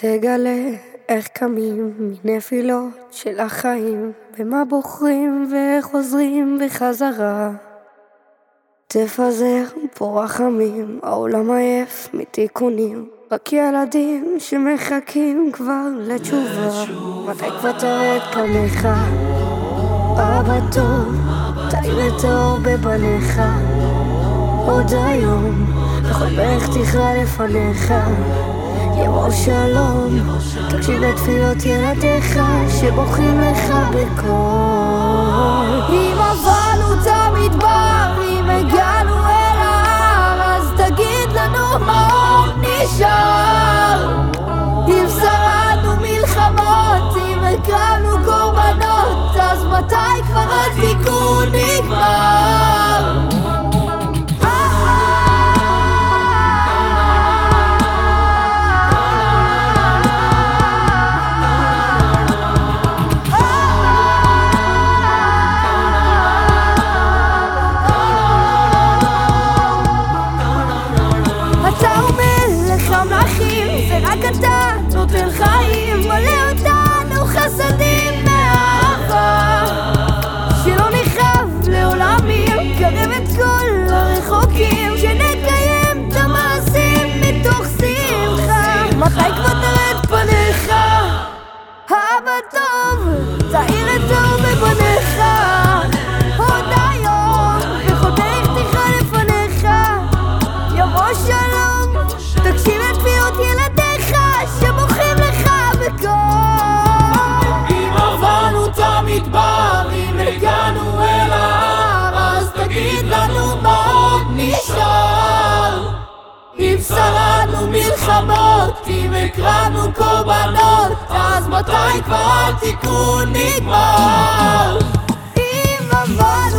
תגלה איך קמים מנפילות של החיים, במה בוחרים ואיך חוזרים בחזרה. תפזר פה רחמים, העולם עייף מתיקונים, רק ילדים שמחכים כבר לתשובה. מתי כבר תראה את פניך? אבא טוב, תאיר את האור בבניך. עוד היום, בכל ברך תכרע לפניך. יבוא שלום, תקשיב לתפילות ילדיך שבוכים לך בקול. אם עברנו את המדבר, אם הגענו אל ההר, אז תגיד לנו מה עוד נשאר. אם שרדנו מלחמות, אם הקרבנו קורבנות, אז מתי כבר התיקון נגמר? די מען קורבנות, אז מתי כבר התיקון נגמר? אם און